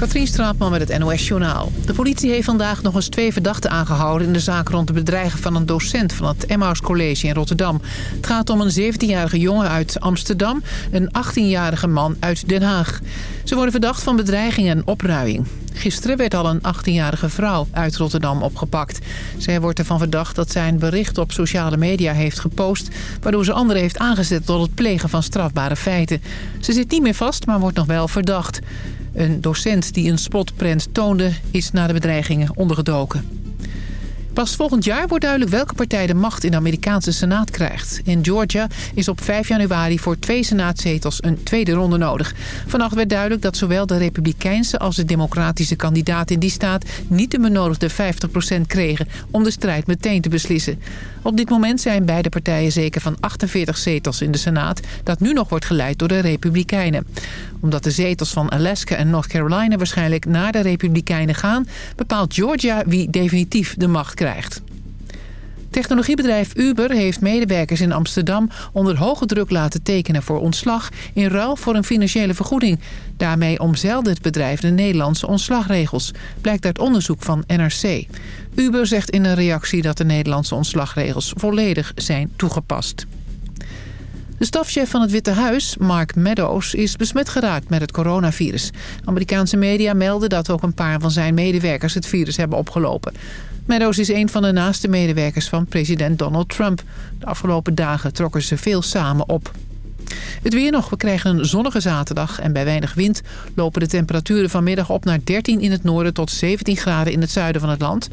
Katrien Straatman met het NOS-journaal. De politie heeft vandaag nog eens twee verdachten aangehouden... in de zaak rond het bedreigen van een docent van het Emmaus College in Rotterdam. Het gaat om een 17-jarige jongen uit Amsterdam... een 18-jarige man uit Den Haag. Ze worden verdacht van bedreiging en opruiing. Gisteren werd al een 18-jarige vrouw uit Rotterdam opgepakt. Zij wordt ervan verdacht dat zij een bericht op sociale media heeft gepost... waardoor ze anderen heeft aangezet tot het plegen van strafbare feiten. Ze zit niet meer vast, maar wordt nog wel verdacht. Een docent die een spotprent toonde is na de bedreigingen ondergedoken. Pas volgend jaar wordt duidelijk welke partij de macht in de Amerikaanse Senaat krijgt. In Georgia is op 5 januari voor twee senaatzetels een tweede ronde nodig. Vannacht werd duidelijk dat zowel de republikeinse als de democratische kandidaat in die staat... niet de benodigde 50% kregen om de strijd meteen te beslissen. Op dit moment zijn beide partijen zeker van 48 zetels in de Senaat... dat nu nog wordt geleid door de Republikeinen. Omdat de zetels van Alaska en North Carolina waarschijnlijk naar de Republikeinen gaan... bepaalt Georgia wie definitief de macht krijgt. Technologiebedrijf Uber heeft medewerkers in Amsterdam onder hoge druk laten tekenen voor ontslag in ruil voor een financiële vergoeding. Daarmee omzeilde het bedrijf de Nederlandse ontslagregels, blijkt uit onderzoek van NRC. Uber zegt in een reactie dat de Nederlandse ontslagregels volledig zijn toegepast. De stafchef van het Witte Huis, Mark Meadows, is besmet geraakt met het coronavirus. Amerikaanse media melden dat ook een paar van zijn medewerkers het virus hebben opgelopen. Meadows is een van de naaste medewerkers van president Donald Trump. De afgelopen dagen trokken ze veel samen op. Het weer nog. We krijgen een zonnige zaterdag en bij weinig wind lopen de temperaturen vanmiddag op naar 13 in het noorden tot 17 graden in het zuiden van het land.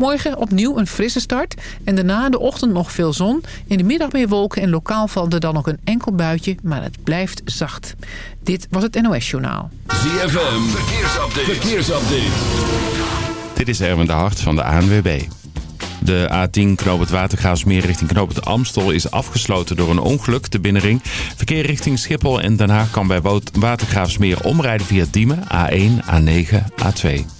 Morgen opnieuw een frisse start en daarna in de ochtend nog veel zon. In de middag meer wolken en lokaal valt er dan nog een enkel buitje, maar het blijft zacht. Dit was het NOS Journaal. ZFM, verkeersupdate. verkeersupdate. Dit is Erwin de Hart van de ANWB. De A10 Knoop het Watergraafsmeer richting Knoop het Amstel is afgesloten door een ongeluk, de binnenring. Verkeer richting Schiphol en Den Haag kan bij Watergraafsmeer omrijden via Diemen, A1, A9, A2.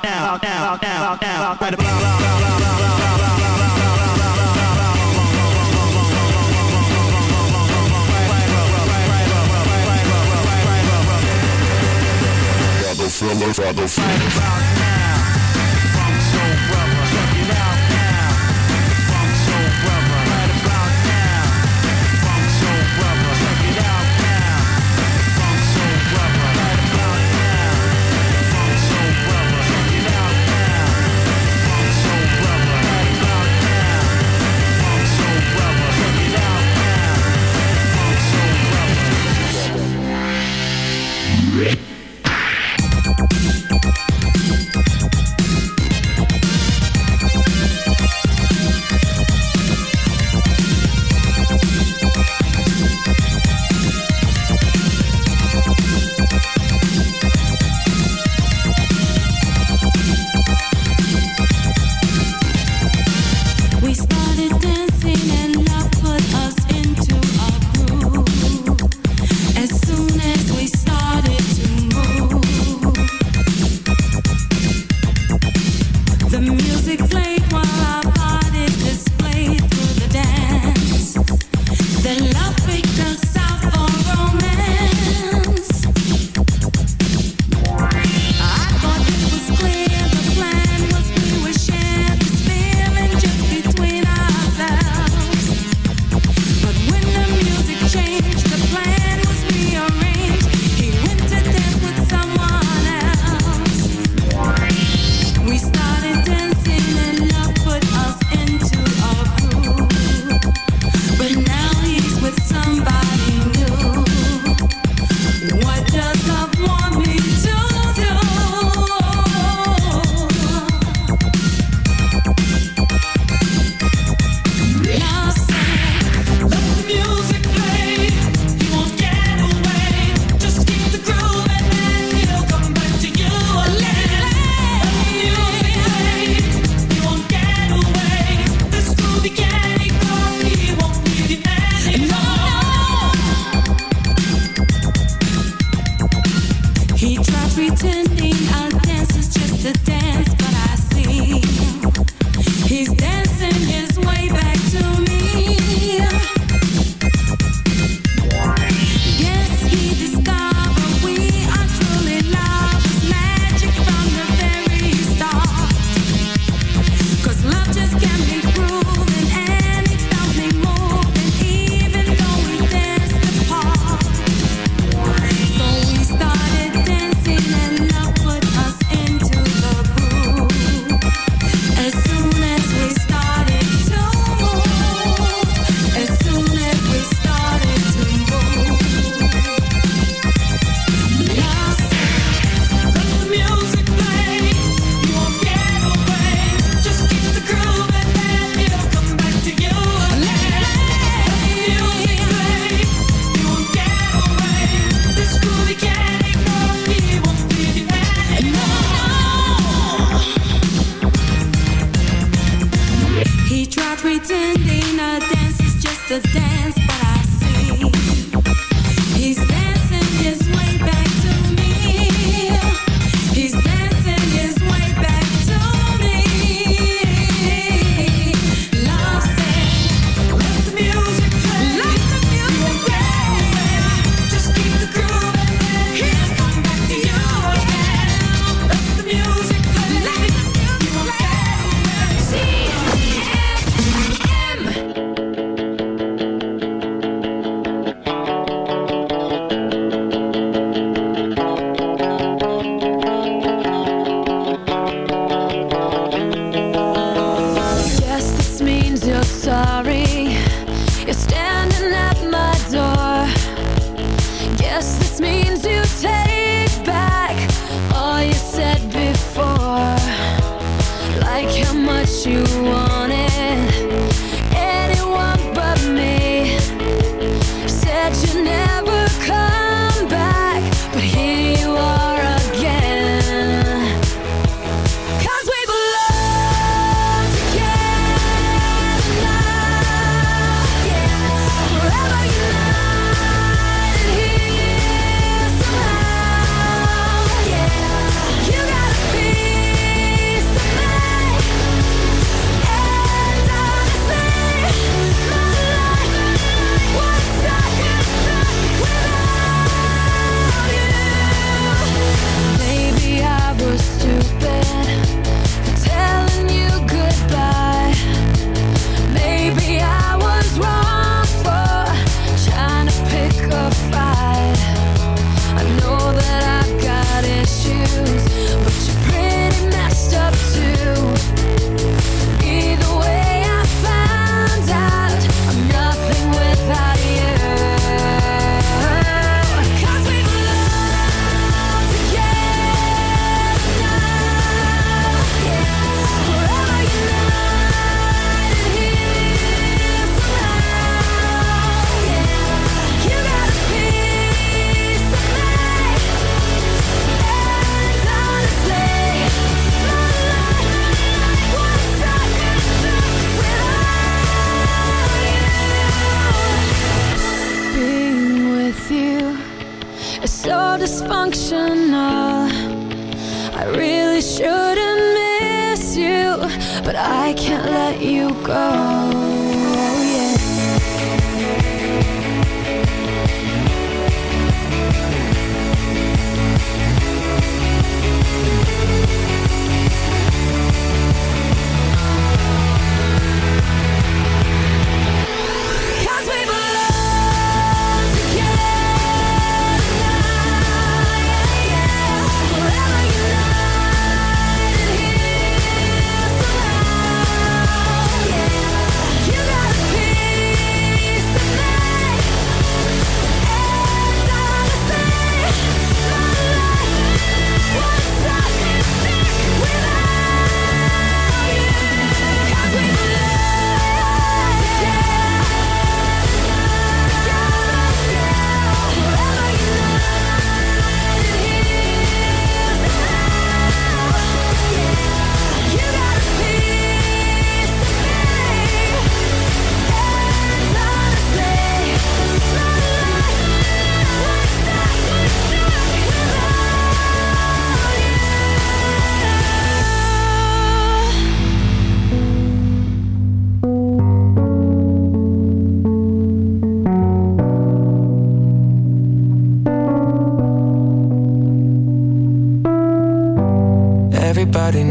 down, down, down, down, down, right about. Father, Father, Father, Father, Father,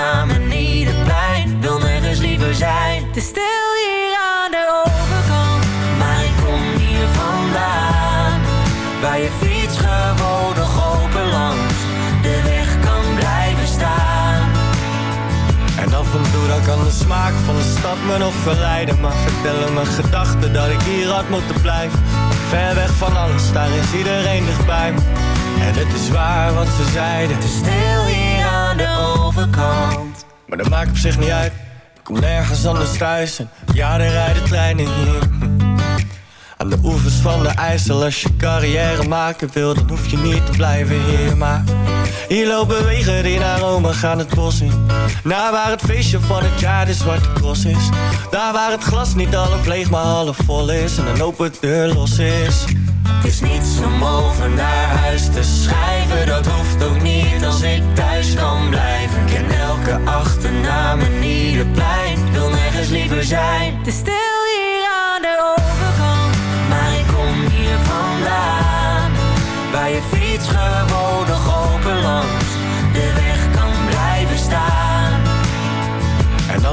En ieder plein, wil nergens liever zijn. Het is stil hier aan de overkant, maar ik kom hier vandaan. Waar je fiets gewoon nog open langs de weg kan blijven staan. En af en toe dan kan de smaak van de stad me nog verleiden Maar vertellen mijn gedachten dat ik hier had moeten blijven Ver weg van alles, daar is iedereen dichtbij me En het is waar wat ze zeiden is stil hier overkant. Maar dat maakt op zich niet uit. Ik kom nergens anders thuis en ja, er rijden treinen hier. Aan de oevers van de IJssel Als je carrière maken wil, dan hoef je niet te blijven hier. Maar hier lopen wegen die naar Rome gaan het bos in. Naar waar het feestje van het jaar de zwarte cross is. Daar waar het glas niet half leeg maar half vol is. En een open deur los is Het is niets om over naar huis te schrijven. Dat hoeft ook niet als ik thuis kan blijven. Ken elke achternaam en ieder plein. Wil nergens liever zijn. Is stil hier aan de overkant. Maar ik kom hier vandaan. Waar je fiets gewoon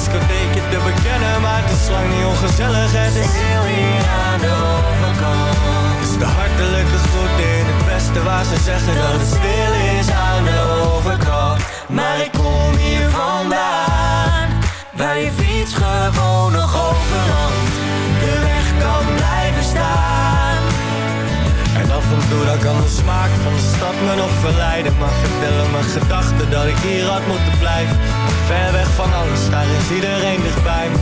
discotheekje te bekennen, maar het is lang niet ongezellig Het is Stil hier aan de overkant. is de hartelijke groet in het westen waar ze zeggen dat het smaak van de stad me nog verleiden. Maar vertellen mijn gedachten dat ik hier had moeten blijven. Ver weg van alles, daar is iedereen dichtbij me.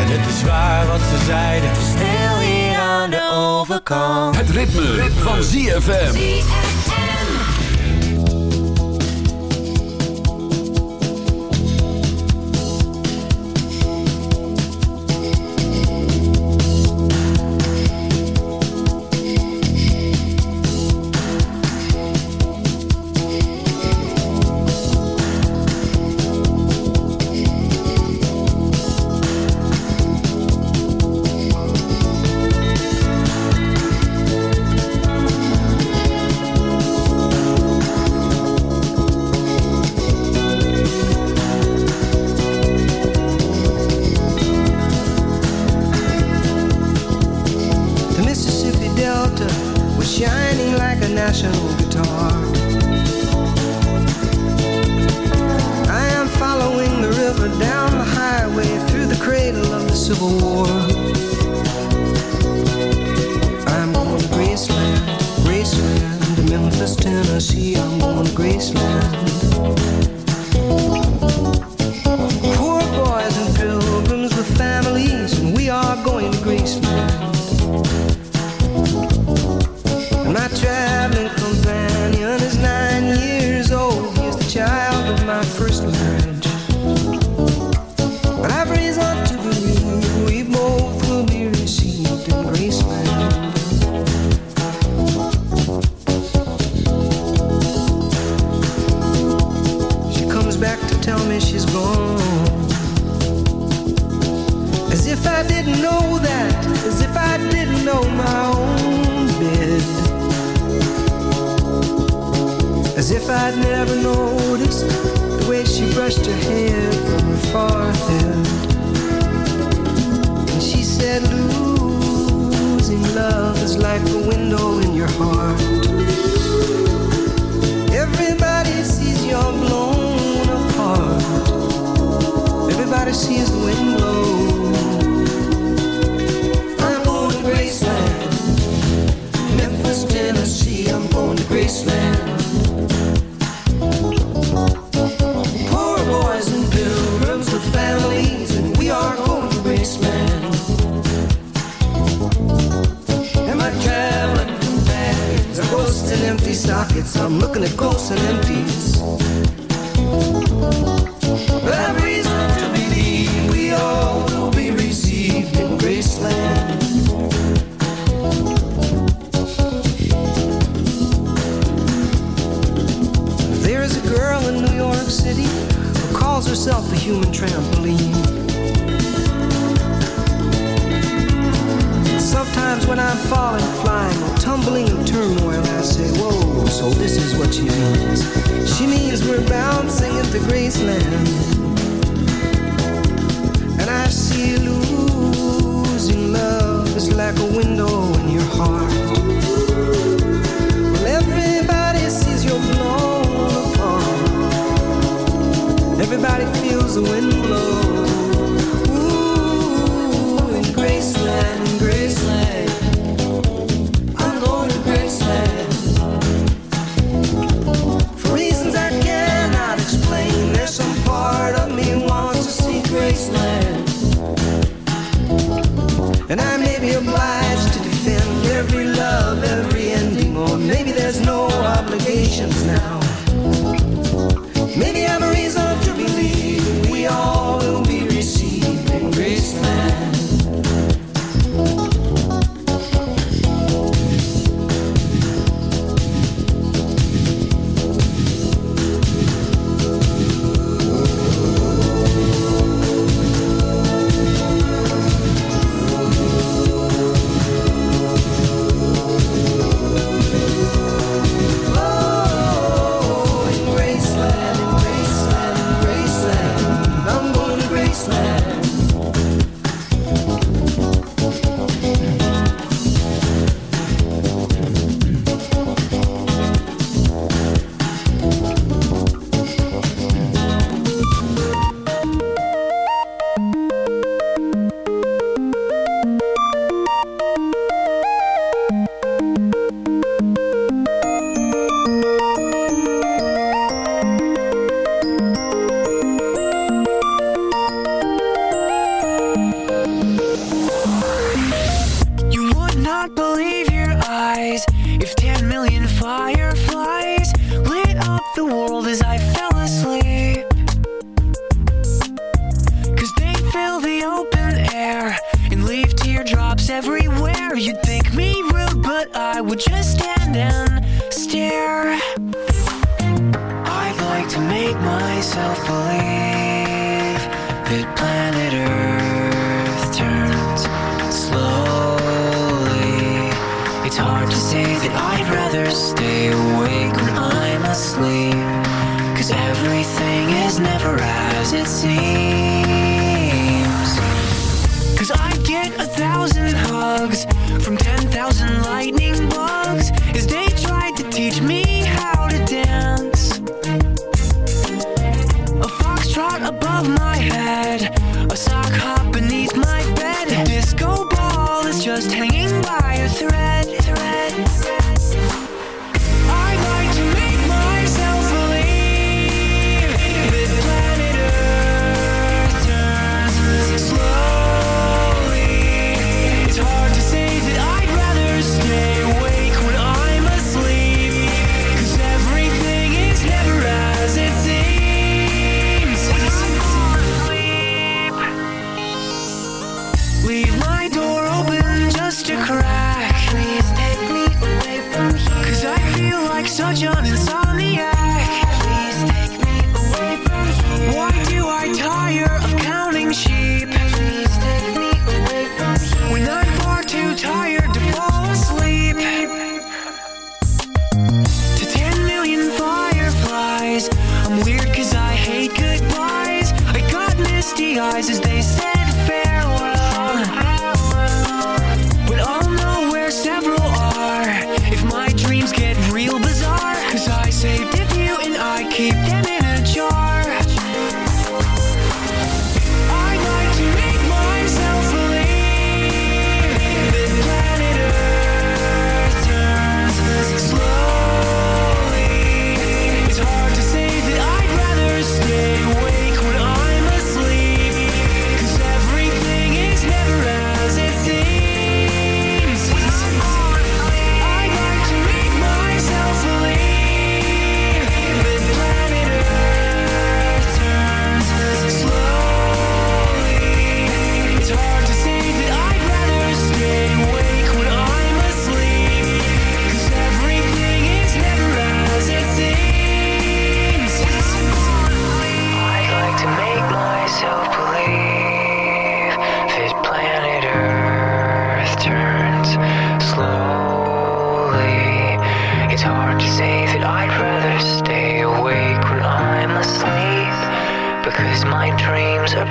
En het is waar wat ze zeiden. Stil hier aan de overkant. Het ritme, van ZFM. and leave teardrops everywhere. You'd think me rude, but I would just stand and stare. I'd like to make myself believe that planet Earth turns slowly. It's hard to say that I'd rather stay awake when I'm asleep. Cause everything is never as it seems. a thousand hugs from 10,000 lightning bugs as they tried to teach me how to dance. A foxtrot above my head, a sock hop beneath my bed. A disco ball is just hanging saved if you and I keep them in a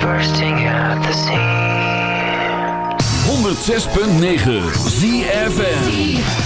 the 106.9 ZFN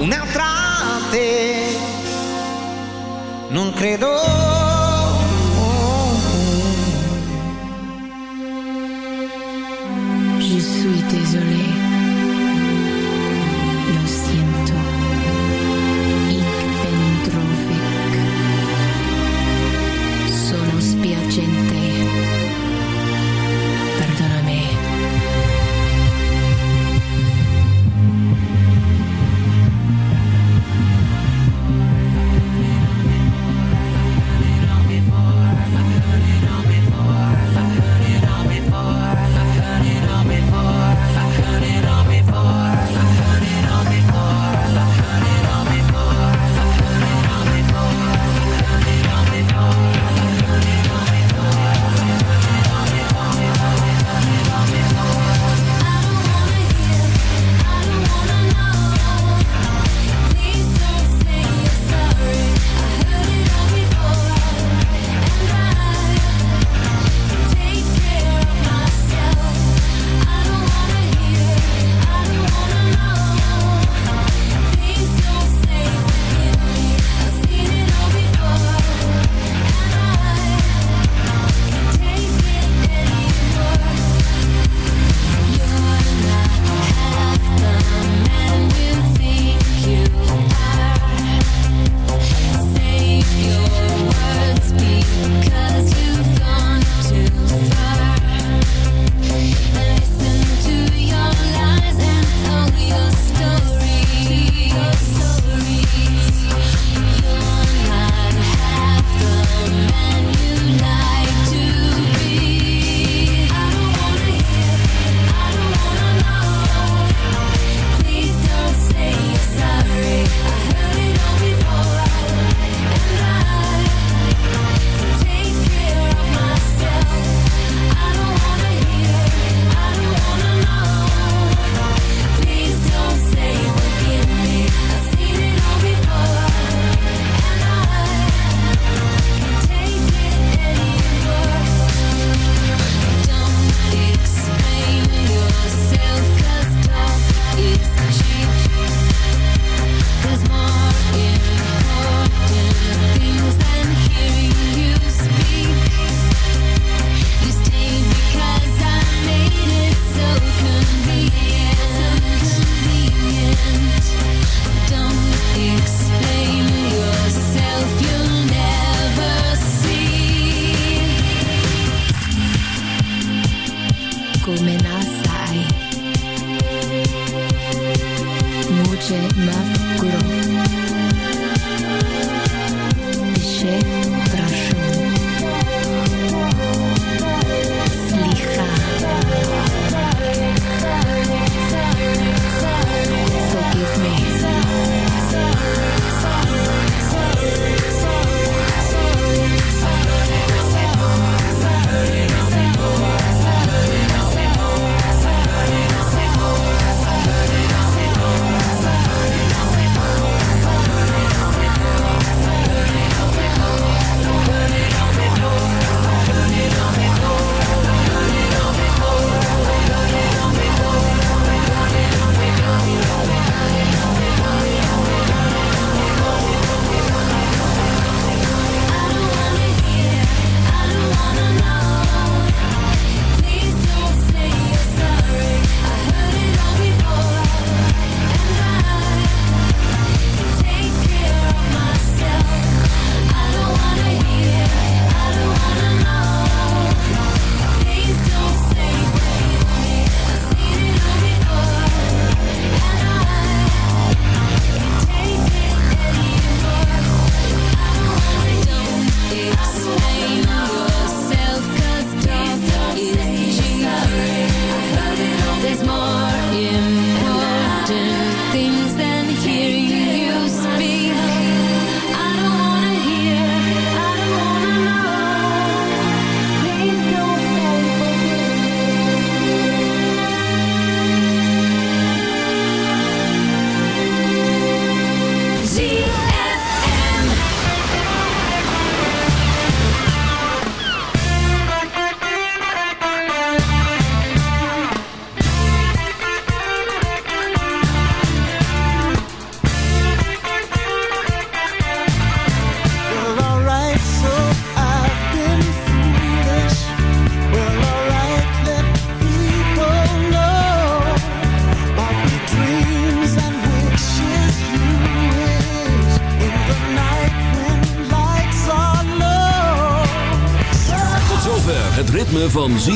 un'altra te. Non credo